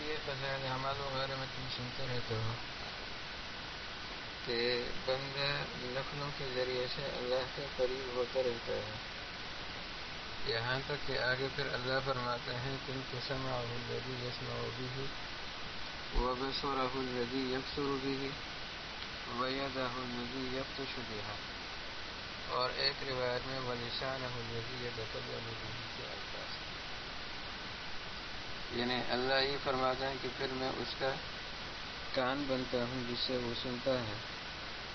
معاشی فضائل اعمال وغیرہ میں تم سنتے رہتے ہو کہ بندہ نفلوں کے ذریعے سے اللہ کے قریب ہوتا رہتا ہے۔ یہاں تک کہ آگے پھر اللہ فرماتے ہیں، تم کے سما الدی یسما بھی و بسور الدی یکسر بھی وید الدی یکت شدہ اور ایک روایت میں وہ نشان الدی یہ دفل کے الفاظ یعنی اللہ یہ فرماتا ہے کہ پھر میں اس کا کان بنتا ہوں جس سے وہ سنتا ہے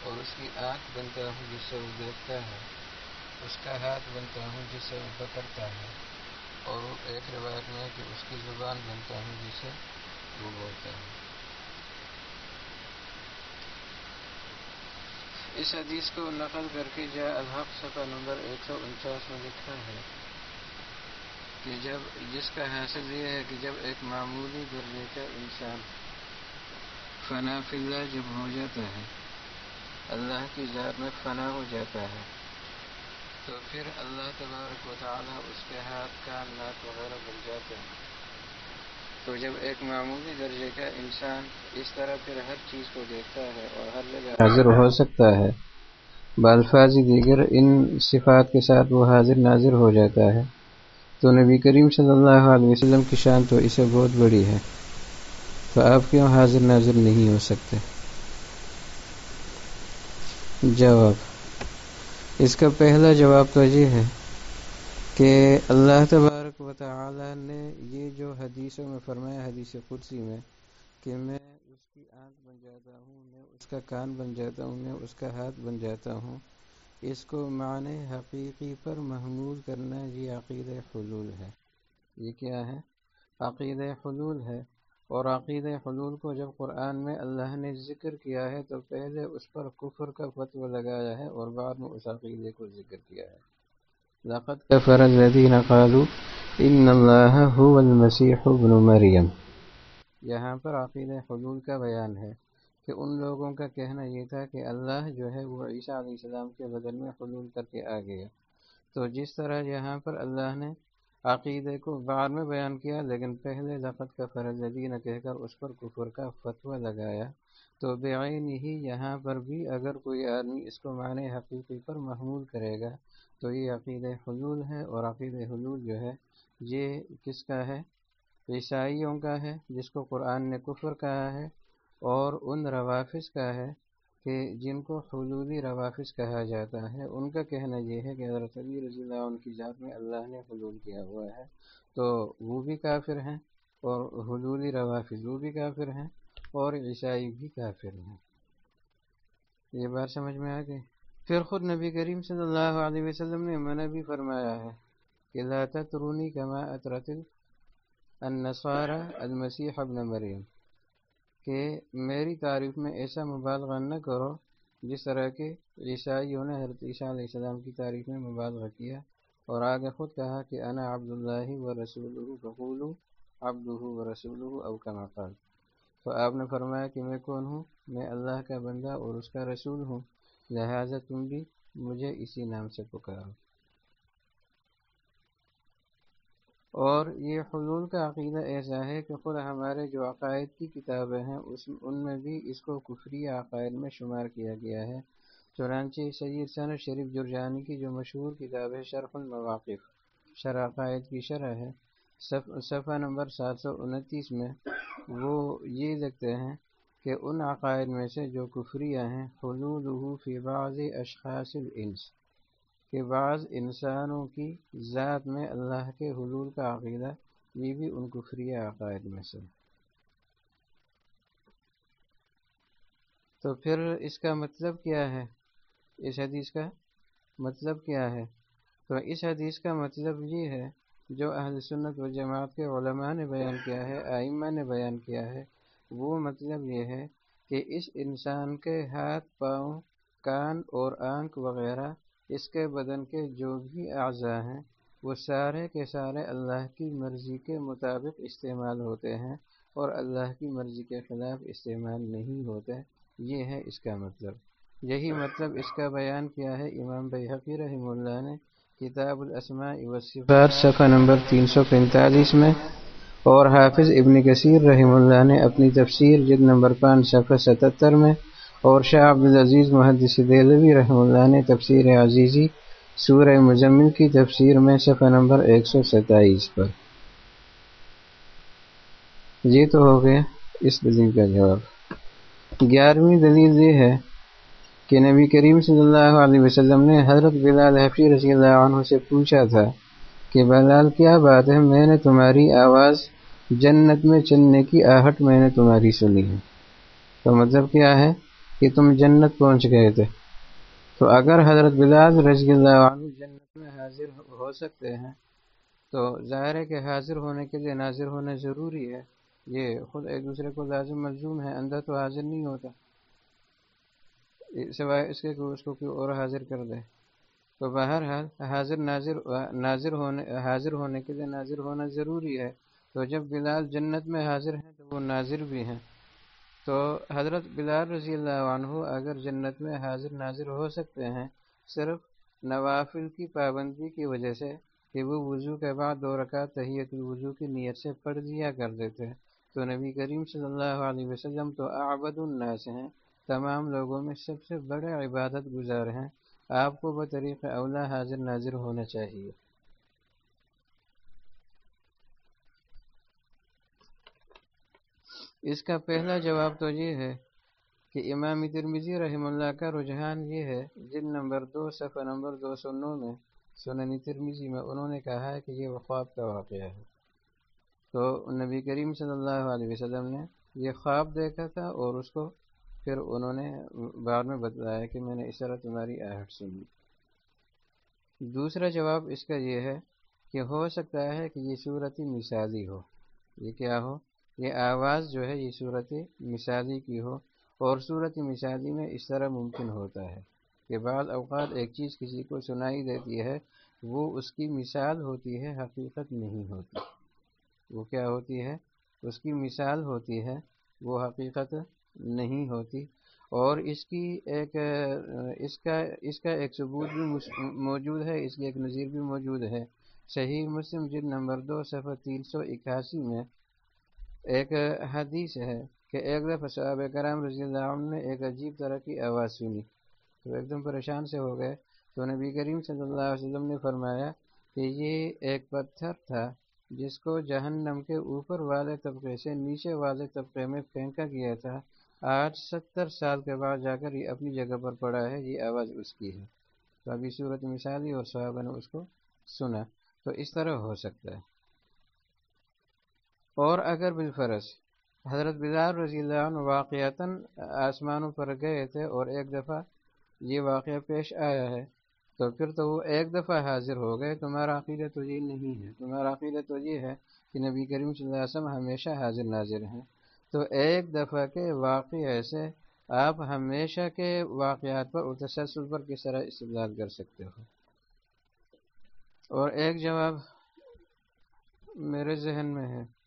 اور اس کی آنکھ بنتا ہوں جس سے وہ دیکھتا ہے، اس کا ہاتھ بنتا ہوں جس سے وہ پکڑتا ہے اور ایک روایت میں کہ اس کی زبان بنتا ہوں جس سے وہ بولتا ہے۔ اس حدیث کو نقل کر کے جا الحق صفحہ نمبر ایک سو انچاس میں لکھا ہے۔ کہ جب جس کا حاصل یہ ہے کہ جب ایک معمولی درجے کا انسان فنا فی اللہ جب ہو جاتا ہے، اللہ کی ذات میں فنا ہو جاتا ہے، تو پھر اللہ تبارک و تعالیٰ اس کے ہاتھ کان ناک وغیرہ بن جاتے ہیں۔ تو جب ایک معمولی درجے کا انسان اس طرح پھر ہر چیز کو دیکھتا ہے اور ہر جگہ حاضر ہو سکتا ہے، بالفاظی دیگر ان صفات کے ساتھ وہ حاضر ناظر ہو جاتا ہے۔ تو نبی کریم صلی اللہ علیہ وسلم کی شان تو اسے بہت بڑی ہے۔ تو آپ کیوں حاضر ناظر نہیں ہو سکتے؟ جواب اس کا پہلا جواب تو یہ ہے کہ اللہ تبارک و تعالی نے یہ جو حدیثوں میں فرمایا، حدیث قدسی میں، کہ میں اس کی آنکھ بن جاتا ہوں، میں اس کا کان بن جاتا ہوں، میں اس کا ہاتھ بن جاتا ہوں اس کو معنی حقیقی پر محمول کرنا یہ عقید حلول ہے۔ یہ کیا ہے؟ عقید حلول ہے۔ اور عقید حلول کو جب قرآن میں اللہ نے ذکر کیا ہے تو پہلے اس پر کفر کا فتو لگایا ہے اور بعد میں اس عقیدے کو ذکر کیا ہے۔ لقت کفر الذین قالوا ان اللہ هو المسیح ابن مریم۔ یہاں پر عقید حلول کا بیان ہے۔ کہ ان لوگوں کا کہنا یہ تھا کہ اللہ جو ہے وہ عیسیٰ علیہ السلام کے بدل میں حلول کر کے آ گیا۔ تو جس طرح یہاں پر اللہ نے عقیدے کو بعد میں بیان کیا، لیکن پہلے لفت کا فرض نہ کہہ کر اس پر کفر کا فتویٰ لگایا۔ تو بعین ہی یہاں پر بھی اگر کوئی آدمی اس کو معنی حقیقی پر محمول کرے گا، تو یہ عقید حلول ہے اور عقید حلول جو ہے، یہ کس کا ہے؟ عیسائیوں کا ہے، جس کو قرآن نے کفر کہا ہے۔ اور ان روافظ کا ہے کہ جن کو حلولی روافظ کہا جاتا ہے، ان کا کہنا یہ ہے کہ حضرت علی رضی اللہ ان کی ذات میں اللہ نے حلول کیا ہوا ہے۔ تو وہ بھی کافر ہیں اور حلولی روافظ وہ بھی کافر ہیں اور عیسائی بھی کافر ہیں۔ یہ بات سمجھ میں آ گئی؟ پھر خود نبی کریم صلی اللہ علیہ وسلم نے منع بھی فرمایا ہے کہ لا ترونی کما اطرت النصارى المسیح ابن مریم۔ کہ میری تعریف میں ایسا مبالغہ نہ کرو جس طرح کہ عیسائیوں نے حضرت عیسیٰ علیہ السلام کی تعریف میں مبالغہ کیا اور آگے خود کہا کہ انا عبداللہ و رسول بقول عبد و رسول او کا مقال تو آپ نے فرمایا کہ میں کون ہوں؟ میں اللہ کا بندہ اور اس کا رسول ہوں، لہٰذا تم بھی مجھے اسی نام سے پکارو۔ اور یہ حلول کا عقیدہ ایسا ہے کہ خود ہمارے جو عقائد کی کتابیں ہیں، اس ان میں بھی اس کو کفری عقائد میں شمار کیا گیا ہے۔ چنانچہ سید سن شریف جرجانی کی جو مشہور کتاب ہے شرف المواقف، شرح عقائد کی شرح ہے۔ صفحہ نمبر سات سو انتیس میں وہ یہ لکھتے ہیں کہ ان عقائد میں سے جو کفریہ ہیں حلول فی بعض اشخاص الانس۔ کہ بعض انسانوں کی ذات میں اللہ کے حلول کا عقیدہ یہ بھی ان کفری عقائد میں سے تو پھر اس کا مطلب کیا ہے؟ اس حدیث کا مطلب کیا ہے؟ تو اس حدیث کا مطلب یہ ہے جو اہل سنت و جماعت کے علماء نے بیان کیا ہے آئمہ نے بیان کیا ہے، وہ مطلب یہ ہے کہ اس انسان کے ہاتھ، پاؤں، کان اور آنکھ وغیرہ اس کے بدن کے جو بھی اعضاء ہیں، وہ سارے کے سارے اللہ کی مرضی کے مطابق استعمال ہوتے ہیں اور اللہ کی مرضی کے خلاف استعمال نہیں ہوتے۔ یہ ہے اس کا مطلب۔ یہی مطلب اس کا بیان کیا ہے امام بحقی رحمہ اللہ نے کتاب الاسماء والصفات صفحہ نمبر تین سو پینتالیس میں۔ اور حافظ ابن کثیر رحم اللہ نے اپنی تفسیر جد نمبر پانچ، صفحہ ستتر میں۔ اور شاہ عبدالعزیز محدث دہلوی رحم اللہ نے تفسیر عزیزی سورہ مزمل کی تفسیر میں صفحہ نمبر ایک سو ستائیس پر۔ یہ تو ہو گیا اس دلیل کا جواب۔ گیارہویں دلیل یہ ہے کہ نبی کریم صلی اللہ علیہ وسلم نے حضرت بلال حفیظ رضی اللہ عنہ سے پوچھا تھا کہ بلال، کیا بات ہے؟ میں نے تمہاری آواز جنت میں چلنے کی آہٹ میں نے تمہاری سنی ہے۔ تو مطلب کیا ہے؟ کہ تم جنت پہنچ گئے تھے۔ تو اگر حضرت بلال رضی اللہ عنہ جنت میں حاضر ہو سکتے ہیں، تو ظاہر ہے کہ حاضر ہونے کے لیے ناظر ہونا ضروری ہے۔ یہ خود ایک دوسرے کو لازم ملزوم ہے، اندر تو حاضر نہیں ہوتا۔ سوائے اس کے کہ اس کو کوئی اور حاضر کر دے۔ تو بہرحال حاضر ناظر ناظر ہونے، حاضر ہونے کے لیے ناظر ہونا ضروری ہے۔ تو جب بلال جنت میں حاضر ہیں، تو وہ ناظر بھی ہیں۔ تو حضرت بلال رضی اللہ عنہ اگر جنت میں حاضر ناظر ہو سکتے ہیں، صرف نوافل کی پابندی کی وجہ سے کہ وہ وضو کے بعد دو رکعت تحیت الوضو کی نیت سے پڑھ دیا کر دیتے تو نبی کریم صلی اللہ علیہ وسلم تو آبد الناس ہیں۔ تمام لوگوں میں سب سے بڑے عبادت گزار ہیں۔ آپ کو بطریق اولا حاضر ناظر ہونا چاہیے۔ اس کا پہلا جواب تو یہ ہے کہ امام ترمیزی رحم اللہ کا رجحان یہ ہے جن نمبر دو، صفحہ نمبر دو سو نو میں سننی ترمیزی میں انہوں نے کہا ہے کہ یہ خواب کا واقعہ ہے۔ تو نبی کریم صلی اللہ علیہ وسلم نے یہ خواب دیکھا تھا اور اس کو پھر انہوں نے بعد میں بتلایا کہ میں نے اس طرح تمہاری آہٹ سنی۔ دوسرا جواب اس کا یہ ہے کہ ہو سکتا ہے کہ یہ صورت مثالی ہو۔ یہ کیا ہو؟ یہ آواز جو ہے یہ صورت مثالی کی ہو اور صورت مثالی میں اس طرح ممکن ہوتا ہے کہ بعض اوقات ایک چیز کسی کو سنائی دیتی ہے، وہ اس کی مثال ہوتی ہے، حقیقت نہیں ہوتی۔ وہ کیا ہوتی ہے؟ اس کی مثال ہوتی ہے، وہ حقیقت نہیں ہوتی۔ اور اس کی ایک، اس کا اس کا ایک ثبوت بھی موجود ہے، اس کی ایک نظیر بھی موجود ہے۔ صحیح مسلم جد نمبر دو، صفحہ تین سو اکاسی میں ایک حدیث ہے کہ ایک دفعہ صحاب کرام رضی اللہ عنہ نے ایک عجیب طرح کی آواز سنی۔ تو ایک دم پریشان سے ہو گئے۔ تو نبی کریم صلی اللہ علیہ وسلم نے فرمایا کہ یہ ایک پتھر تھا جس کو جہنم کے اوپر والے طبقے سے نیچے والے طبقے میں پھینکا گیا تھا۔ آج ستر سال کے بعد جا کر یہ اپنی جگہ پر پڑا ہے۔ یہ آواز اس کی ہے۔ تو ابھی صورت مثالی اور صحابہ نے اس کو سنا۔ تو اس طرح ہو سکتا ہے۔ اور اگر بالفرض حضرت بلال رضی اللہ عنہ واقعتاً آسمانوں پر گئے تھے اور ایک دفعہ یہ واقعہ پیش آیا ہے، تو پھر تو وہ ایک دفعہ حاضر ہو گئے، تمہارا عقیدہ تو یہ نہیں ہے۔ تمہارا عقیدہ تو یہ ہے کہ نبی کریم صلی اللہ علیہ وسلم ہمیشہ حاضر ناظر ہیں۔ تو ایک دفعہ کے واقعے سے آپ ہمیشہ کے واقعات پر تسلسل پر کس طرح استدلال کر سکتے ہو؟ اور ایک جواب میرے ذہن میں ہے۔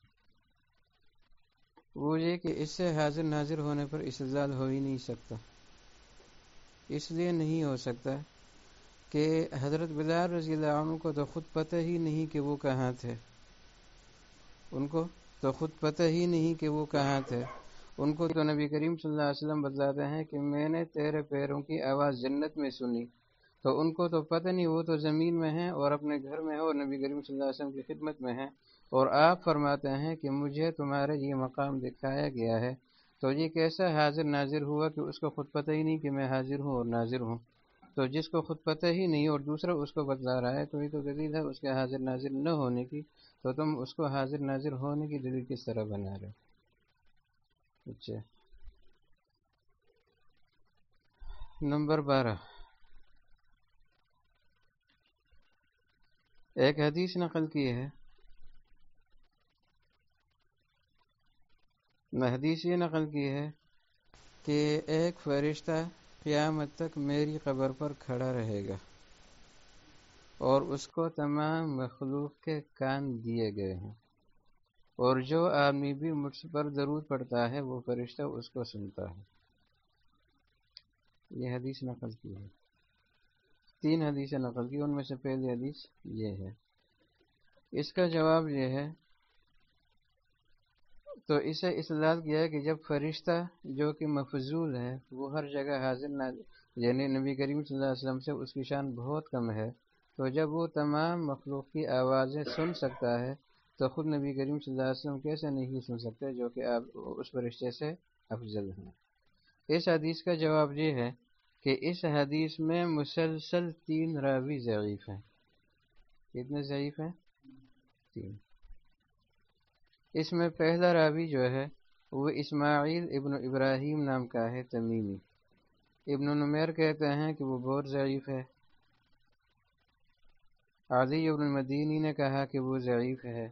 وہ یہ کہ اس سے حاضر ناظر ہونے پر استدلال ہو ہی نہیں سکتا۔ اس لیے نہیں ہو سکتا کہ حضرت بلال رضی اللہ عنہ کو تو خود پتہ ہی نہیں کہ وہ کہاں تھے۔ ان کو تو خود پتہ ہی نہیں کہ وہ کہاں تھے۔ ان کو تو نبی کریم صلی اللہ علیہ وسلم بتلاتے ہیں کہ میں نے تیرے پیروں کی آواز جنت میں سنی۔ تو ان کو تو پتہ نہیں، وہ تو زمین میں ہیں اور اپنے گھر میں ہیں اور نبی کریم صلی اللہ علیہ وسلم کی خدمت میں ہیں۔ اور آپ فرماتے ہیں کہ مجھے تمہارے یہ مقام دکھایا گیا ہے۔ تو یہ کیسا حاضر ناظر ہوا کہ اس کو خود پتہ ہی نہیں کہ میں حاضر ہوں اور ناظر ہوں؟ تو جس کو خود پتہ ہی نہیں اور دوسرا اس کو بتلا رہا ہے، تو یہ تو دلیل ہے، اس کے حاضر ناظر نہ ہونے کی۔ تو تم اس کو حاضر ناظر ہونے کی دلیل کس طرح بنا رہے اچھا۔ نمبر بارہ۔ ایک حدیث نقل کی ہے۔ حدیث یہ نقل کی ہے کہ ایک فرشتہ قیامت تک میری قبر پر کھڑا رہے گا اور اس کو تمام مخلوق کے کان دیے گئے ہیں۔ اور جو آدمی بھی مجھ پر ضرور پڑتا ہے، وہ فرشتہ اس کو سنتا ہے۔ یہ حدیث نقل کی ہے۔ تین حدیثیں نقل کی، ان میں سے پہلی حدیث یہ ہے۔ اس کا جواب یہ ہے، تو اسے اصلاح کیا ہے کہ جب فرشتہ جو کہ مفضول ہے، وہ ہر جگہ حاضر نہ یعنی نبی کریم صلی اللہ علیہ وسلم سے اس کی شان بہت کم ہے، تو جب وہ تمام مخلوق کی آوازیں سن سکتا ہے، تو خود نبی کریم صلی اللہ علیہ وسلم کیسے نہیں سن سکتے جو کہ آپ اس فرشتے سے افضل ہیں۔ اس حدیث کا جواب یہ ہے کہ اس حدیث میں مسلسل تین راوی ضعیف ہیں۔ کتنے ضعیف ہیں؟ تین۔ اس میں پہلا راوی جو ہے، وہ اسماعیل ابن ابراہیم نام کا ہے، تمیمی۔ ابن نمیر کہتے ہیں کہ وہ بہت ضعیف ہے۔ علی ابن المدینی نے کہا کہ وہ ضعیف ہے۔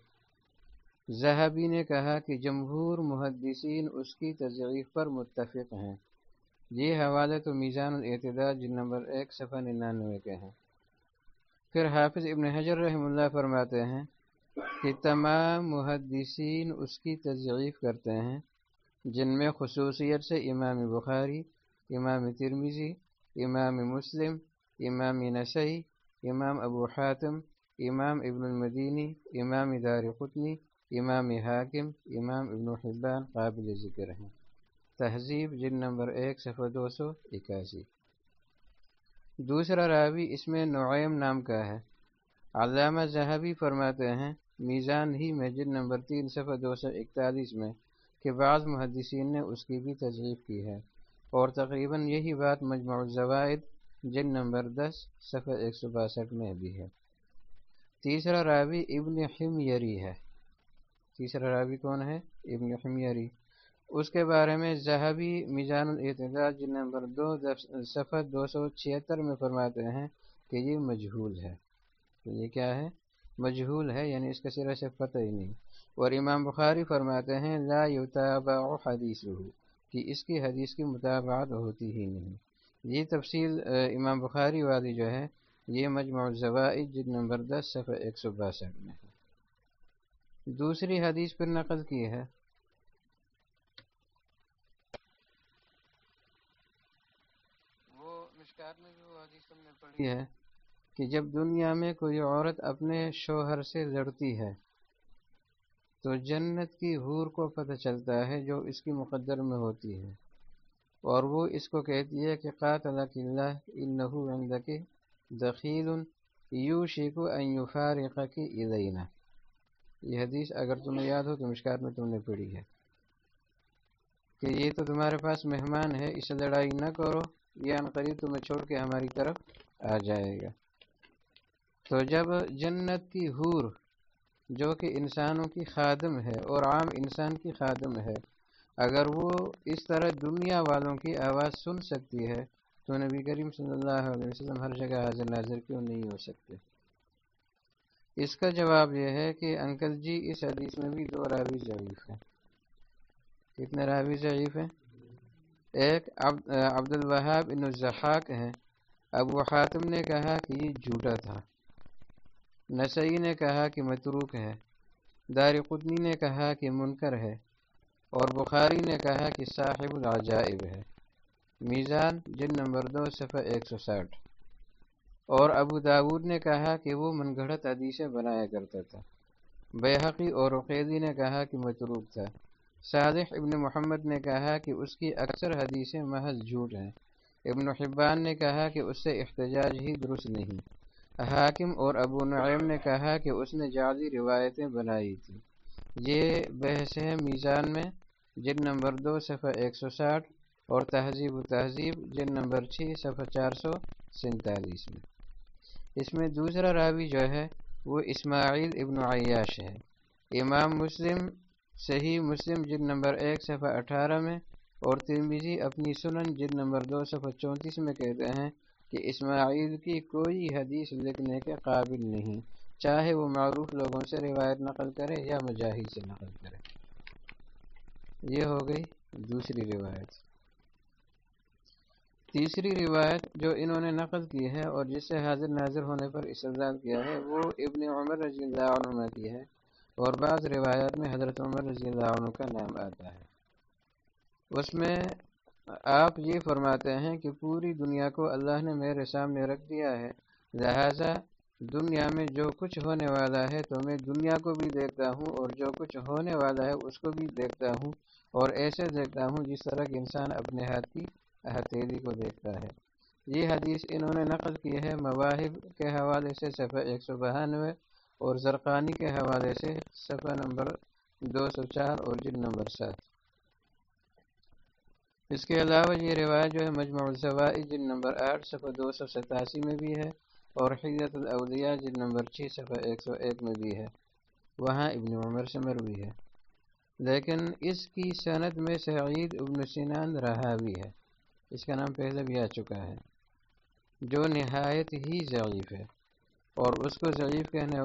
زہبی نے کہا کہ جمہور محدثین اس کی تضعیف پر متفق ہیں۔ یہ حوالے تو میزان الاعتداد جن نمبر ایک، صفحہ ننانوے کے ہیں۔ پھر حافظ ابن حجر رحم اللہ فرماتے ہیں کہ تمام محدثین اس کی تضعیف کرتے ہیں، جن میں خصوصیت سے امام بخاری، امام ترمیزی امام مسلم، امام نسائی، امام ابو حاتم، امام ابن المدینی، امام دار قطنی، امام حاکم، امام ابن حبان قابل ذکر ہیں۔ تہذیب جن نمبر ایک، صفحہ دو سو اکاسی دوسرا راوی اس میں نعیم نام کا ہے۔ علامہ زہبی فرماتے ہیں، میزان ہی میں جن نمبر تین، صفحہ دو سو اکتالیس میں، کہ بعض محدثین نے اس کی بھی تجریف کی ہے۔ اور تقریباً یہی بات مجموع الزوائد جن نمبر دس، صفحہ ایک سو باسٹھ میں بھی ہے۔ تیسرا راوی ابن حمیری ہے۔ تیسرا راوی کون ہے؟ ابن حمیری۔ اس کے بارے میں زہبی میزان الاعتداد جن نمبر دو صفحہ دو سو چھہتر میں فرماتے ہیں کہ یہ مجہول ہے۔ یہ کیا ہے؟ مجہول ہے یعنی اس کا سرا سے پتہ ہی نہیں۔ اور امام بخاری فرماتے ہیں، لا یتابع حدیث کہ اس کی حدیث کی مطابعات ہوتی ہی نہیں۔ یہ تفصیل امام بخاری والی جو ہے، یہ مجموع الزوائد جن نمبر دس، صفحہ ایک سو باسٹھ میں دوسری حدیث پر نقل کی ہے۔ وہ مشکات میں بھی وہ حدیث تم نے پڑھی ہے کہ جب دنیا میں کوئی عورت اپنے شوہر سے لڑتی ہے، تو جنت کی حور کو پتہ چلتا ہے جو اس کی مقدر میں ہوتی ہے۔ اور وہ اس کو کہتی ہے کہ قاتل اللہ، انہو عندک دخیل یو شیکو ان یفارق کی الینا۔ یہ حدیث اگر تمہیں یاد ہو تو مشکات میں تم نے پڑھی ہے۔ کہ یہ تو تمہارے پاس مہمان ہے، اسے لڑائی نہ کرو۔ یہ قریب تمہیں چھوڑ کے ہماری طرف آ جائے گا۔ تو جب جنت کی حور، جو کہ انسانوں کی خادم ہے اور عام انسان کی خادم ہے، اگر وہ اس طرح دنیا والوں کی آواز سن سکتی ہے، تو نبی کریم صلی اللہ علیہ وسلم ہر جگہ حاضر ناظر کیوں نہیں ہو سکتے؟ اس کا جواب یہ ہے کہ انکل جی اس حدیث میں بھی دو راوی ضعیف ہیں۔ کتنے راوی ضعیف ہیں؟ ایک عبد الوہاب ان الزحاق ہیں۔ ابو حاتم نے کہا کہ یہ جھوٹا تھا۔ نسائی نے کہا کہ متروک ہے۔ دار قطنی نے کہا کہ منکر ہے۔ اور بخاری نے کہا کہ صاحب العجائب ہے۔ میزان جن نمبر دو، صفحہ ایک سو ساٹھ۔ اور ابو داود نے کہا کہ وہ من گھڑت حدیثیں بنایا کرتا تھا۔ بحقی اور عقیدی نے کہا کہ متروب تھا۔ صادق ابن محمد نے کہا کہ اس کی اکثر حدیثیں محض جھوٹ ہیں۔ ابن حبان نے کہا کہ اس سے احتجاج ہی درست نہیں۔ حاکم اور ابو نعیم نے کہا کہ اس نے جعلی روایتیں بنائی تھیں۔ یہ بحث ہے میزان میں جن نمبر دو، صفحہ ایک سو ساٹھ، اور تہذیب و تہذیب جن نمبر چھ، صفحہ چار سو سینتالیس میں۔ اس میں دوسرا راوی جو ہے، وہ اسماعیل ابن عیاش ہے۔ امام مسلم صحیح مسلم جد نمبر ایک، صفحہ اٹھارہ میں، اور ترمیزی اپنی سنن جد نمبر دو، صفحہ چونتیس میں کہتے ہیں کہ اسماعیل کی کوئی حدیث لکھنے کے قابل نہیں، چاہے وہ معروف لوگوں سے روایت نقل کرے یا مجاہد سے نقل کرے۔ یہ ہو گئی دوسری روایت۔ تیسری روایت جو انہوں نے نقل کی ہے اور جس سے حاضر ناظر ہونے پر استدال کیا ہے، وہ ابن عمر رضی اللہ عنہ کی ہے۔ اور بعض روایات میں حضرت عمر رضی اللہ عنہ کا نام آتا ہے۔ اس میں آپ یہ فرماتے ہیں کہ پوری دنیا کو اللہ نے میرے سامنے رکھ دیا ہے۔ لہذا دنیا میں جو کچھ ہونے والا ہے تو میں دنیا کو بھی دیکھتا ہوں اور جو کچھ ہونے والا ہے اس کو بھی دیکھتا ہوں اور ایسے دیکھتا ہوں جس طرح کہ انسان اپنے ہاتھ کی ہتھیلی کو دیکھتا ہے۔ یہ حدیث انہوں نے نقل کی ہے مواہب کے حوالے سے صفحہ ایک سو بہانوے اور زرقانی کے حوالے سے صفحہ نمبر دو سو چار اور جن نمبر سات۔ اس کے علاوہ یہ روایت جو ہے مجموع الزوائد جن نمبر آٹھ صفحہ دو سو ستاسی میں بھی ہے اور حیت الاولیاء جن نمبر چھ صفحہ ایک سو ایک میں بھی ہے۔ وہاں ابن عمر سے مروی ہے۔ لیکن اس کی صنعت میں سعید ابن سنان رہا بھی ہے۔ اس کا نام پہلے بھی آ چکا ہے۔ جو نہایت ہی ضعیف ہے۔ اور اس کو ضعیف کہنے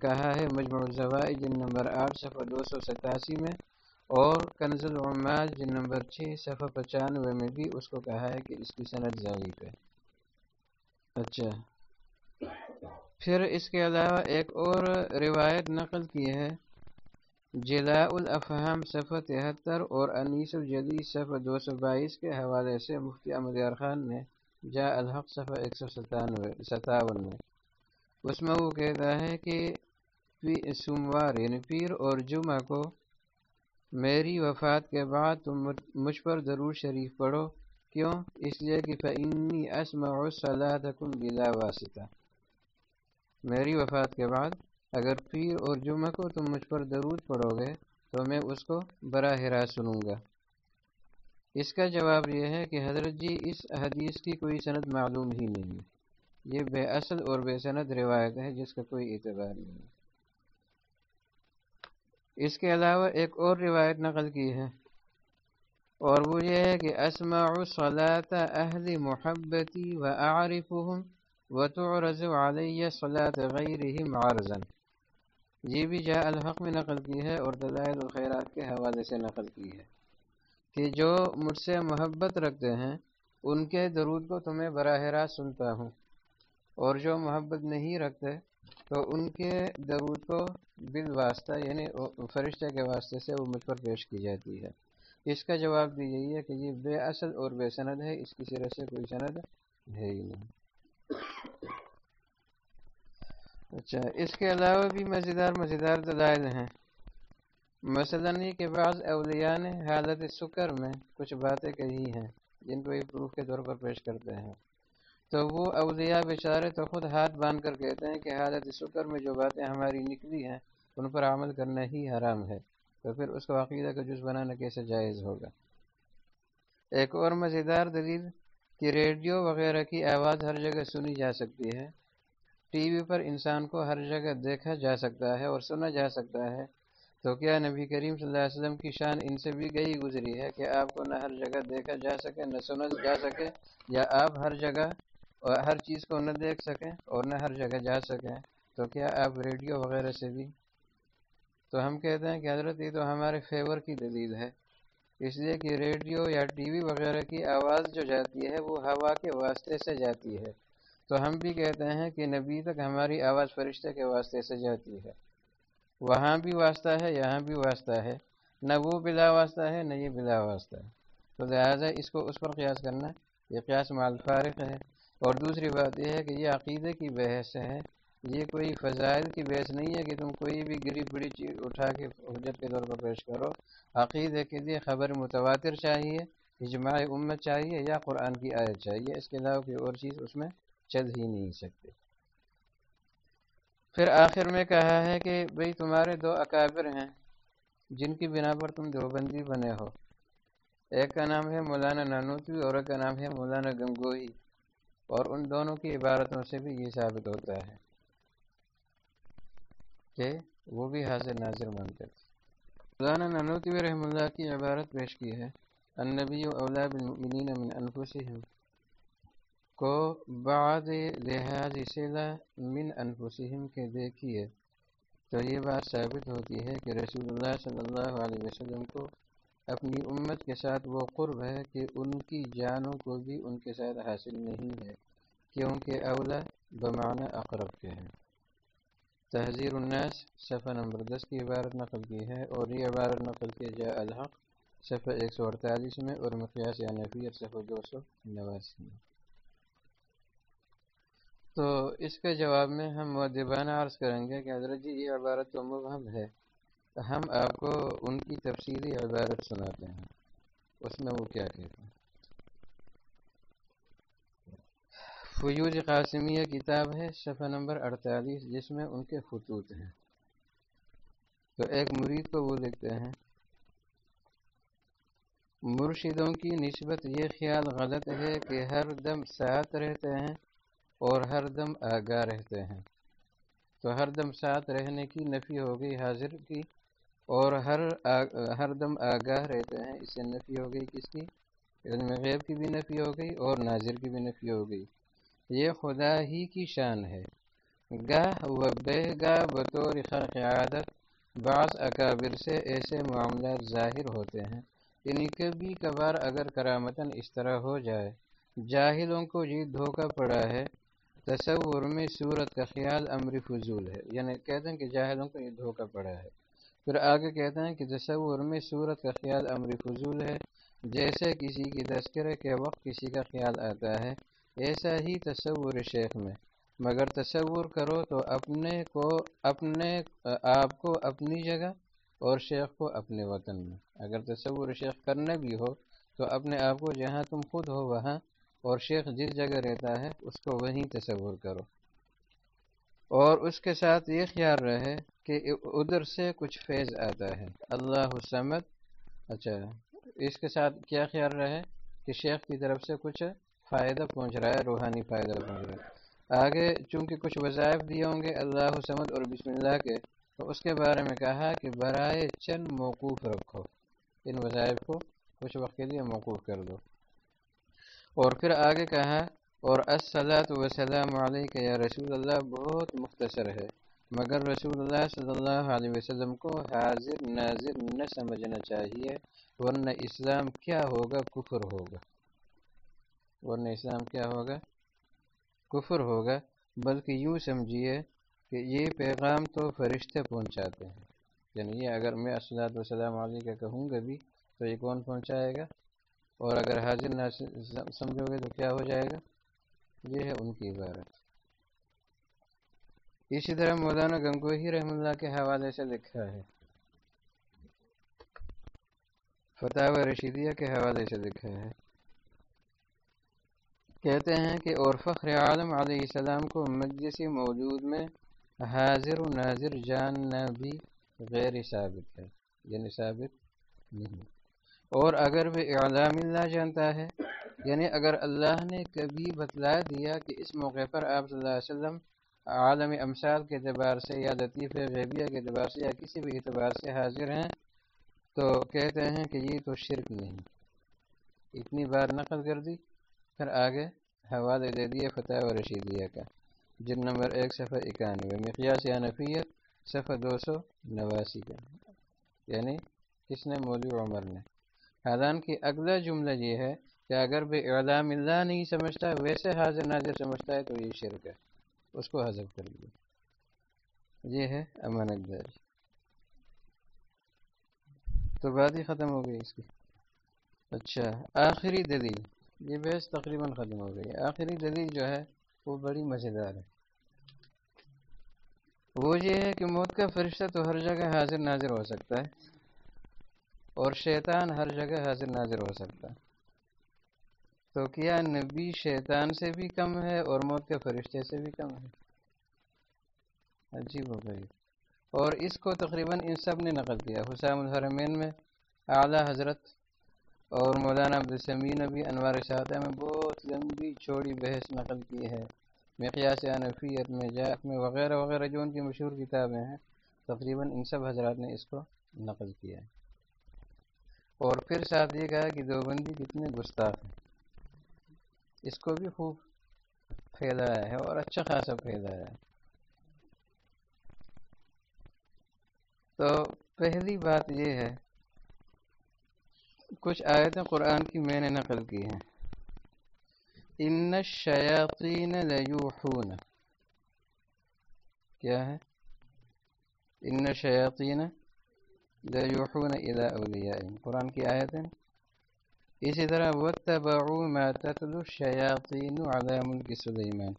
کہا ہے مجموع الزوائد جن نمبر آٹھ، صفحہ دو سو ستاسی میں، اور کنز العمال جن نمبر چھ، صفحہ پچانوے میں بھی اس کو کہا ہے کہ اس کی صنعت ضعیف ہے۔ اچھا۔ پھر اس کے علاوہ ایک اور روایت نقل کی ہے، جلاء الافہام، صفحہ تہتر، اور انیس الجدید صفحہ دو سو بائیس کے حوالے سے مفتی احمد خان نے جا الحق، صفحہ ایک سو ستانوے، ستاون میں۔ اس میں وہ کہتا ہے کہ سوموار یعنی پیر اور جمعہ کو میری وفات کے بعد تم مجھ پر ضرور شریف پڑھو۔ کیوں؟ اس لیے کہ فعنی اسمع صلاحکم بلا واسطہ میری وفات کے بعد اگر پیر اور جمعہ کو تم مجھ پر درود پڑھو گے، تو میں اس کو براہ راست سنوں گا۔ اس کا جواب یہ ہے کہ حضرت جی اس حدیث کی کوئی صنعت معلوم ہی نہیں۔ یہ بے اصل اور بے صنعت روایت ہے جس کا کوئی اعتبار نہیں اس کے علاوہ ایک اور روایت نقل کی ہے اور وہ یہ ہے کہ اسماع صلاۃ اہل محبتی و عارف و تو علیہ صلاۃ غیر معرزن یہ بھی جا الحق میں نقل کی ہے اور دلائل الخیرات کے حوالے سے نقل کی ہے کہ جو مجھ سے محبت رکھتے ہیں، ان کے درود کو تمہیں براہ راست سنتا ہوں۔ اور جو محبت نہیں رکھتے، تو ان کے درود کو بال واسطہ یعنی فرشتہ کے واسطے سے وہ مجھ پر پیش کی جاتی ہے۔ اس کا جواب بھی یہی ہے کہ یہ بے اصل اور بے سند ہے، اس کی سرے سے کوئی سند ہے ہی نہیں۔ اچھا اس کے علاوہ بھی مزیدار مزیدار دلائل ہیں۔ مثلا یہ کہ بعض اولیاء نے حالت سکر میں کچھ باتیں کہی ہیں، جن کو یہ پروف کے طور پر پیش کرتے ہیں۔ تو وہ اولیاء بیچارے تو خود ہاتھ باندھ کر کہتے ہیں کہ حالت سکر میں جو باتیں ہماری نکلی ہیں، ان پر عمل کرنا ہی حرام ہے۔ تو پھر اس کو عقیدہ کا جز بنانا کیسے جائز ہوگا؟ ایک اور مزیدار دلیل کہ ریڈیو وغیرہ کی آواز ہر جگہ سنی جا سکتی ہے۔ ٹی وی پر انسان کو ہر جگہ دیکھا جا سکتا ہے اور سنا جا سکتا ہے۔ تو کیا نبی کریم صلی اللہ علیہ وسلم کی شان ان سے بھی گئی گزری ہے کہ آپ کو نہ ہر جگہ دیکھا جا سکے، نہ سنا جا سکے، یا آپ ہر جگہ ہر چیز کو نہ دیکھ سکیں اور نہ ہر جگہ جا سکیں، تو کیا آپ ریڈیو وغیرہ سے بھی؟ تو ہم کہتے ہیں کہ حضرت، یہ تو ہمارے فیور کی دلیل ہے۔ اس لیے کہ ریڈیو یا ٹی وی وغیرہ کی آواز جو جاتی ہے، وہ ہوا کے واسطے سے جاتی ہے۔ تو ہم بھی کہتے ہیں کہ نبی تک ہماری آواز فرشتہ کے واسطے سے جاتی ہے۔ وہاں بھی واسطہ ہے، یہاں بھی واسطہ ہے۔ نہ وہ بلا واسطہ ہے، نہ یہ بلا واسطہ ہے۔ تو لہٰذا اس کو اس پر قیاس کرنا، یہ قیاس مال فارغ ہے۔ اور دوسری بات یہ ہے کہ یہ عقیدے کی بحث ہے یہ کوئی فضائل کی بحث نہیں ہے کہ تم کوئی بھی گری بڑی چیز اٹھا کے حجت کے طور پر پیش کرو۔ عقیدے کے لیے خبر متواتر چاہیے، اجماع امت چاہیے یا قرآن کی آیت چاہیے۔ اس کے علاوہ کوئی اور چیز اس میں چل ہی نہیں سکتے پھر آخر میں کہا ہے کہ بھئی تمہارے دو اکابر ہیں، جن کی بنا پر تم دیوبندی بنے ہو۔ ایک کا نام ہے مولانا نانوتوی اور ایک کا نام ہے مولانا گنگوہی اور ان دونوں کی عبارتوں سے بھی یہ ثابت ہوتا ہے کہ وہ بھی حاضر ناظر مانتے تھے۔ مولانا نانوتوی رحم اللہ کی عبارت پیش کی ہے، النبی اولا بالمؤمنین من انفسهم کو بعد لحاظ صلہ من انفسہم کے دیکھیے تو یہ بات ثابت ہوتی ہے کہ رسول اللہ صلی اللہ علیہ وسلم کو اپنی امت کے ساتھ وہ قرب ہے کہ ان کی جانوں کو بھی ان کے ساتھ حاصل نہیں ہے، کیونکہ اولا بمعنی اقرب کے ہیں۔ تحذیر الناس، صفحہ نمبر دس کی عبارت نقل کی ہے، اور یہ عبارت نقل کی جا الحق، صفحہ ایک سو اڑتالیس میں، اور مقیاس صفحہ دو سو نواسی میں۔ تو اس کے جواب میں ہم مدبانہ عرض کریں گے کہ حضرت جی یہ عبارت تو مبہم ہے۔ تو ہم آپ کو ان کی تفصیلی عبارت سناتے ہیں۔ اس میں وہ کیا کہتے ہیں؟ فیوز قاسمیہ کتاب ہے، صفحہ نمبر اڑتالیس، جس میں ان کے خطوط ہیں۔ تو ایک مرید کو وہ لکھتے ہیں۔ مرشدوں کی نسبت یہ خیال غلط ہے کہ ہر دم ساتھ رہتے ہیں اور ہر دم آگاہ رہتے ہیں۔ تو ہر دم ساتھ رہنے کی نفی ہو گئی، حاضر کی اور ہر ہر دم آگاہ رہتے ہیں، اس سے نفی ہو گئی کس کی؟ یعنی علم غیب کی بھی نفی ہو گئی اور ناظر کی بھی نفی ہو گئی۔ یہ خدا ہی کی شان ہے۔ گاہ و بہ گاہ بطور خرق عادت، بعض اکابر سے ایسے معاملات ظاہر ہوتے ہیں۔ یعنی کبھی کبھار اگر کرامتاً اس طرح ہو جائے، جاہلوں کو یہ دھوکہ پڑا ہے۔ تصور میں صورت کا خیال امر فضول ہے۔ یعنی کہتے ہیں کہ جاہلوں کو یہ دھوکہ پڑا ہے۔ پھر آگے کہتے ہیں کہ تصور میں صورت کا خیال امر فضول ہے، جیسے کسی کی تذکرے کے وقت کسی کا خیال آتا ہے، ایسا ہی تصور شیخ میں۔ مگر تصور کرو تو اپنے کو، اپنے، آپ کو اپنی جگہ اور شیخ کو اپنے وطن میں۔ اگر تصور شیخ کرنا بھی ہو تو اپنے آپ کو جہاں تم خود ہو وہاں، اور شیخ جس جگہ رہتا ہے اس کو وہیں تصور کرو۔ اور اس کے ساتھ یہ خیال رہے کہ ادھر سے کچھ فیض آتا ہے۔ اللہ حسمت اچھا اس کے ساتھ کیا خیال رہے کہ شیخ کی طرف سے کچھ فائدہ پہنچ رہا ہے، روحانی فائدہ پہنچ رہا ہے۔ آگے چونکہ کچھ وظائف دیے ہوں گے اللہ حسمت اور بسم اللہ کے، تو اس کے بارے میں کہا کہ برائے چند موقوف رکھو۔ ان وظائف کو کچھ وقت کے لیے موقوف کر دو۔ اور پھر آگے کہا اور السلاۃ وسلام علیہ یا رسول اللہ بہت مختصر ہے، مگر رسول اللہ صلی اللہ علیہ وسلم کو حاضر ناظر نہ سمجھنا چاہیے، ورنہ اسلام کیا ہوگا؟ کفر ہوگا۔ ورنہ اسلام کیا ہوگا؟ کفر ہوگا، بلکہ یوں سمجھیے کہ یہ پیغام تو فرشتے پہنچاتے ہیں۔ یعنی یہ اگر میں اسلاد وسلام علیہ کا کہوں گا بھی، تو یہ کون پہنچائے گا؟ اور اگر حاضر نہ سمجھو گے تو کیا ہو جائے گا؟ یہ ہے ان کی عبارت۔ اسی طرح مولانا گنگوہی رحم اللہ کے حوالے سے لکھا ہے۔ فتح و رشیدیہ کے حوالے سے لکھا ہے۔ کہتے ہیں کہ اور فخر عالم علیہ السلام کو مجلسی موجود میں حاضر و ناظر جاننا بھی غیر ثابت ہے یعنی ثابت نہیں۔ اور اگر وہ اعلام اللہ جانتا ہے یعنی اگر اللہ نے کبھی بتلا دیا کہ اس موقع پر آپ صلی اللہ علیہ وسلم عالم امثال کے اعتبار سے یا لطیف غیبیہ کے اعتبار سے یا کسی بھی اعتبار سے حاضر ہیں، تو کہتے ہیں کہ یہ تو شرک نہیں۔ اتنی بار نقل کر دی، پھر آگے حوالے دے دیے فتح و رشیدیہ کا۔ جن نمبر ایک، صفحہ اکانوے۔ مقیاس یا نفیت صفحہ دو سو نواسی کا۔ یعنی کس نے مولوی عمر نے۔ حالانکہ اگلا جملہ یہ ہے کہ اگر بے اعلام اللہ نہیں سمجھتا، ویسے حاضر ناظر سمجھتا ہے تو یہ شرک ہے۔ اس کو حضب کر لیا یہ ہے امن اقدار تو بات ہی ختم ہو گئی اس کی۔ اچھا آخری دلیل۔ یہ بحث تقریباً ختم ہو گئی۔ آخری دلیل جو ہے، وہ بڑی مزیدار ہے۔ وہ یہ ہے کہ موت کا فرشتہ تو ہر جگہ حاضر ناظر ہو سکتا ہے اور شیطان ہر جگہ حاضر ناظر ہو سکتا ہے۔ تو کیا نبی شیطان سے بھی کم ہے اور موت کے فرشتے سے بھی کم ہے؟ عجیب ہو گئی۔ اور اس کو تقریباً ان سب نے نقل کیا۔ حسام الحرمین میں اعلیٰ حضرت اور مولانا عبدالسمی نبی انوار شاہدہ میں بہت لمبی چوڑی بحث نقل کی ہے۔ مقیاس انفیت میں، جاک میں، وغیرہ وغیرہ، جو ان کی مشہور کتابیں ہیں، تقریباً ان سب حضرات نے اس کو نقل کیا ہے۔ اور پھر ساتھ یہ کہا کہ دیوبندی کتنے گستاخ ہیں۔ اس کو بھی خوب پھیلایا ہے، اور اچھا خاصا پھیلایا ہے۔ تو پہلی بات یہ ہے، کچھ آیتیں قرآن کی میں نے نقل کی ہیں۔ ان الشیاطین لیوحون۔ کیا ہے؟ ان الشیاطین لیوحون الى اولیائهم قرآن کی آیت ہے اسی طرح واتبعوا ما تتلو الشیاطین على ملک سلیمان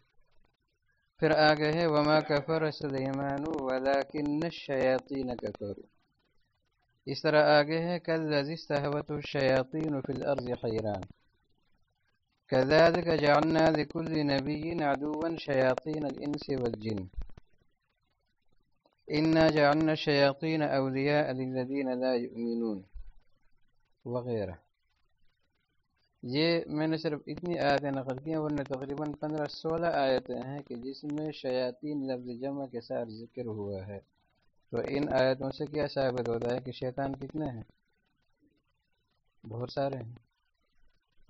پھر آگے ہے، وما کفر سلیمان ولیکن الشیاطین کفروا اس طرح آگے ہے کل لذیذ تحوت الشیاطین فی الارض حیران كذلك جعلنا لكل نبي عدوا شياطين الإنس والجن۔ إنا جعلنا الشياطين أولياء للذين لا يؤمنون وغيره۔ یہ میں نے صرف اتنی آیتیں نقل کی ہیں ورنہ تقریباً پندرہ سولہ آیتیں ہیں کہ جس میں شیاطین لفظ جمع کے ساتھ ذکر ہوا ہے۔ تو ان آیتوں سے کیا ثابت ہوتا ہے کہ شیطان کتنے ہیں؟ بہت سارے ہیں۔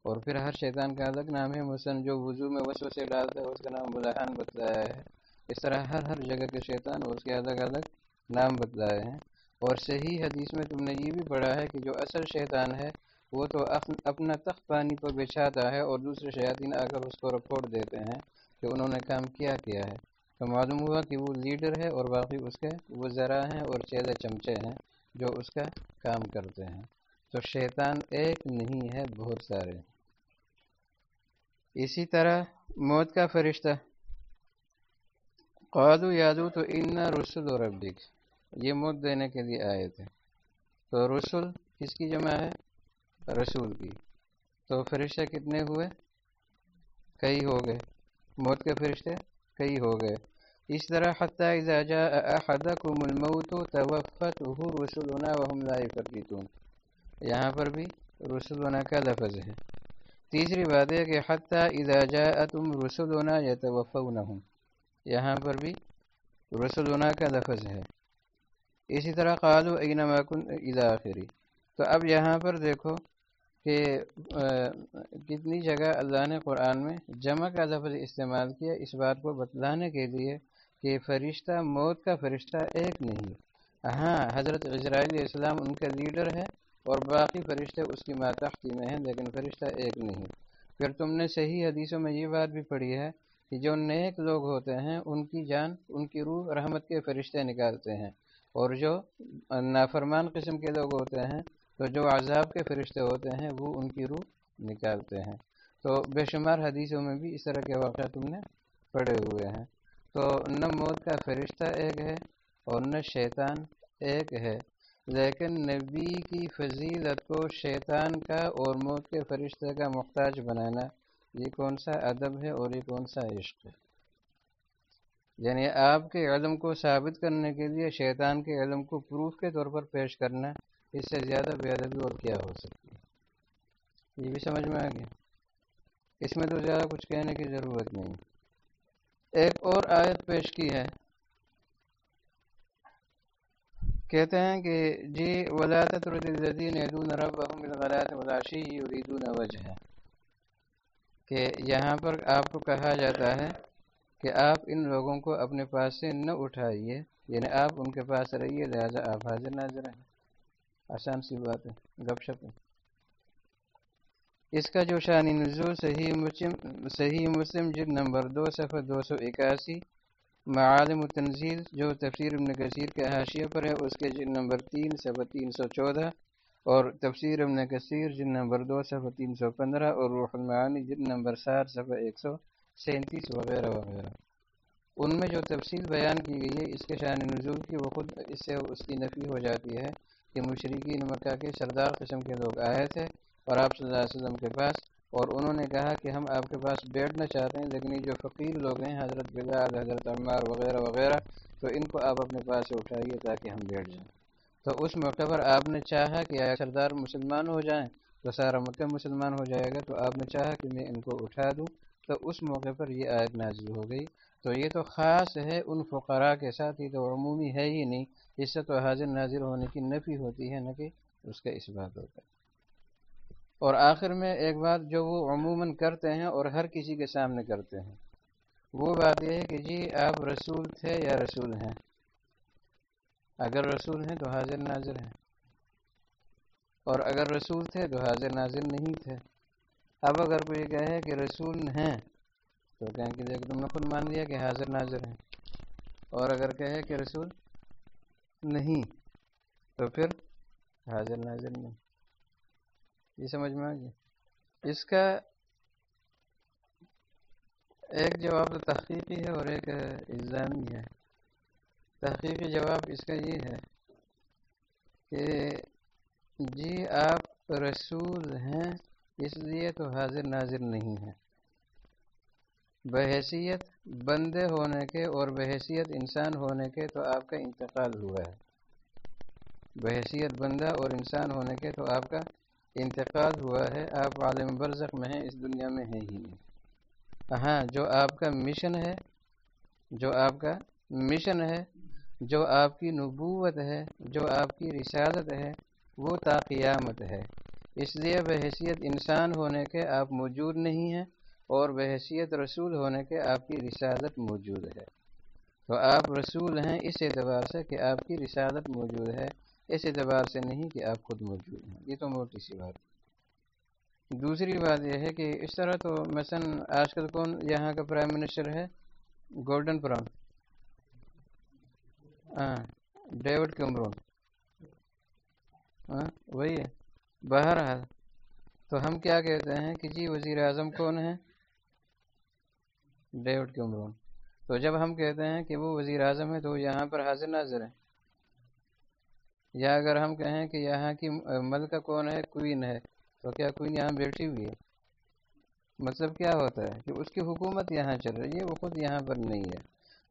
اور پھر ہر شیطان کا الگ نام ہے، مثلاً جو وضو میں وسو سے ڈالتا ہے، اس کا نام بلحان بتلایا ہے۔ اس طرح ہر ہر جگہ کے شیطان اور اس کے الگ الگ نام بتلائے ہیں۔ اور صحیح حدیث میں تم نے یہ بھی پڑھا ہے کہ جو اصل شیطان ہے وہ تو اپنا تخت پانی پر بچھاتا ہے اور دوسرے شیاطین آ کر اس کو رپورٹ دیتے ہیں کہ انہوں نے کام کیا کیا ہے۔ تو معلوم ہوا کہ وہ لیڈر ہے اور باقی اس کے وہ ذرا ہیں اور چیلے چمچے ہیں جو اس کا کام کرتے ہیں۔ تو شیطان ایک نہیں ہے، بہت سارے اسی طرح موت کا فرشتہ۔ قادو یادو تو ان رسول اور ربک۔ یہ موت دینے کے لیے آئے تھے۔ تو رسول کس کی جمع ہے؟ رسول کی۔ تو فرشتے کتنے ہوئے؟ کئی ہو گئے۔ موت کے فرشتے کئی ہو گئے۔ اس طرح حتیٰ اذا جاء احدكم الموت توفته رسلنا وهم لا يفرطون یہاں پر بھی رسولنا کا لفظ ہے۔ تیسری بات ہے کہ حتیٰ اذا جاءتم رسلنا يتوفونهم یہاں پر بھی رسولنا کا لفظ ہے۔ اسی طرح قالوا اینما کن اذا آخری۔ تو اب یہاں پر دیکھو۔ کہ کتنی جگہ اللہ نے قرآن میں جمع کا لفظ استعمال کیا اس بات کو بتلانے کے لیے کہ فرشتہ موت کا فرشتہ ایک نہیں۔ ہاں حضرت علیہ السلام ان کا لیڈر ہے اور باقی فرشتے اس کی ماتحتی میں ہیں، لیکن فرشتہ ایک نہیں۔ پھر تم نے صحیح حدیثوں میں یہ بات بھی پڑھی ہے کہ جو نیک لوگ ہوتے ہیں، ان کی جان، ان کی روح رحمت کے فرشتے نکالتے ہیں اور جو نافرمان قسم کے لوگ ہوتے ہیں تو جو عذاب کے فرشتے ہوتے ہیں، وہ ان کی روح نکالتے ہیں۔ تو بے شمار حدیثوں میں بھی اس طرح کے واقعہ تم نے پڑے ہوئے ہیں۔ تو نہ موت کا فرشتہ ایک ہے اور نہ شیطان ایک ہے۔ لیکن نبی کی فضیلت کو شیطان کا اور موت کے فرشتے کا محتاج بنانا، یہ کون سا ادب ہے اور یہ کون سا عشق ہے؟ یعنی آپ کے علم کو ثابت کرنے کے لیے شیطان کے علم کو پروف کے طور پر پیش کرنا اس سے زیادہ بے ادبی اور کیا ہو سکتی ہے؟ یہ بھی سمجھ میں آ گیا۔ اس میں تو زیادہ کچھ کہنے کی ضرورت نہیں۔ ایک اور آیت پیش کی ہے۔ کہتے ہیں کہ جی ولادت الدین رب ولاشی اریدون وجہ کہ یہاں پر آپ کو کہا جاتا ہے کہ آپ ان لوگوں کو اپنے پاس سے نہ اٹھائیے یعنی آپ ان کے پاس رہیے، لہٰذا آپ حاضر ناظر ہیں۔ آسان سی بات ہے، گپ شپ ہے۔ اس کا جو شان نزول، صحیح مسلم صحیح مسلم جلد نمبر دو، صفحہ دو سو اکاسی، معالم تنزیل جو تفسیر ابن کثیر کے حاشیے پر ہے، اس کے جلد نمبر تین، صفحہ تین سو چودہ، اور تفسیر ابن کثیر جلد نمبر دو، صفحہ تین سو پندرہ، اور روح المعانی جلد نمبر سات، صفحہ ایک سو سینتیس، وغیرہ وغیرہ۔ ان میں جو تفصیل بیان کی گئی ہے، اس کے شان نزول کی، وہ خود اس سے اس کی نفی ہو جاتی ہے۔ کہ مشرقین مکہ کے سردار قسم کے لوگ آئے تھے اور آپ صلی اللہ علیہ وسلم کے پاس، اور انہوں نے کہا کہ ہم آپ کے پاس بیٹھنا چاہتے ہیں، لیکن یہ جو فقیر لوگ ہیں، حضرت بلال، حضرت عمار وغیرہ وغیرہ، تو ان کو آپ اپنے پاس سے اٹھائیے تاکہ ہم بیٹھ جائیں۔ تو اس موقع پر آپ نے چاہا کہ سردار مسلمان ہو جائیں، تو سارا مکہ مسلمان ہو جائے گا، تو آپ نے چاہا کہ میں ان کو اٹھا دوں۔ تو اس موقع پر یہ آیت نازل ہو گئی۔ تو یہ تو خاص ہے ان فقراء کے ساتھ، یہ تو عمومی ہے ہی نہیں۔ اس سے تو حاضر ناظر ہونے کی نفی ہوتی ہے، نہ کہ اس کا اس بات ہوتا ہے۔ اور آخر میں ایک بات جو وہ عموماً کرتے ہیں اور ہر کسی کے سامنے کرتے ہیں، وہ بات یہ ہے کہ جی آپ رسول تھے یا رسول ہیں؟ اگر رسول ہیں تو حاضر ناظر ہیں۔ اور اگر رسول تھے تو حاضر ناظر نہیں تھے۔ اب اگر کوئی کہے کہ رسول ہیں تو کہیں کہ دیکھ تم نے خود مان لیا کہ حاضر ناظر ہیں۔ اور اگر کہے کہ رسول نہیں، تو پھر حاضر ناظر نہیں۔ یہ سمجھ میں آ گیا؟ اس کا ایک جواب تو تحقیقی ہے اور ایک الزامی ہے۔ تحقیقی جواب اس کا یہ ہے کہ جی آپ رسول ہیں، اس لیے تو حاضر ناظر نہیں ہیں۔ بحیثیت بندے ہونے کے اور بحیثیت انسان ہونے کے تو آپ کا انتقال ہوا ہے۔ بحیثیت بندہ اور انسان ہونے کے تو آپ کا انتقال ہوا ہے۔ آپ عالم برزخ میں ہیں، اس دنیا میں ہیں ہی نہیں۔ ہاں جو آپ کا مشن ہے، جو آپ کا مشن ہے، جو آپ کی نبوت ہے، جو آپ کی رسالت ہے، وہ تا قیامت ہے۔ اس لیے بحیثیت انسان ہونے کے آپ موجود نہیں ہیں۔ اور بحیثیت رسول ہونے کے آپ کی رسالت موجود ہے۔ تو آپ رسول ہیں اس اعتبار سے کہ آپ کی رسالت موجود ہے، اس اعتبار سے نہیں کہ آپ خود موجود ہیں۔ یہ تو موٹی سی بات دوسری بات یہ ہے کہ اس طرح تو مثلا آج کل کون یہاں کا پرائم منسٹر ہے؟ Gordon Brown. ہاں ڈیوڈ کمرون ہاں وہی ہے۔ بہرحال تو ہم کیا کہتے ہیں کہ جی وزیر اعظم کون ہے ڈیوڈ کیمرون تو جب ہم کہتے ہیں کہ وہ وزیر اعظم ہے تو یہاں پر حاضر ناظر ہے۔ یا اگر ہم کہیں کہ یہاں کی ملکہ کون ہے؟ کوئین ہے۔ تو کیا کوئین یہاں بیٹھی ہوئی ہے؟ مطلب کیا ہوتا ہے کہ اس کی حکومت یہاں چل رہی ہے، وہ خود یہاں پر نہیں ہے۔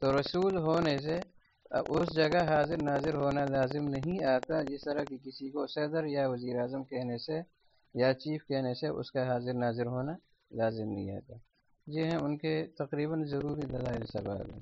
تو رسول ہونے سے اس جگہ حاضر ناظر ہونا لازم نہیں آتا جس طرح کہ کسی کو صدر یا وزیر اعظم کہنے سے یا چیف کہنے سے اس کا حاضر ناظر ہونا لازم نہیں آتا۔ یہ ہیں ان کے تقریباً ضروری دلائل سوال ہیں۔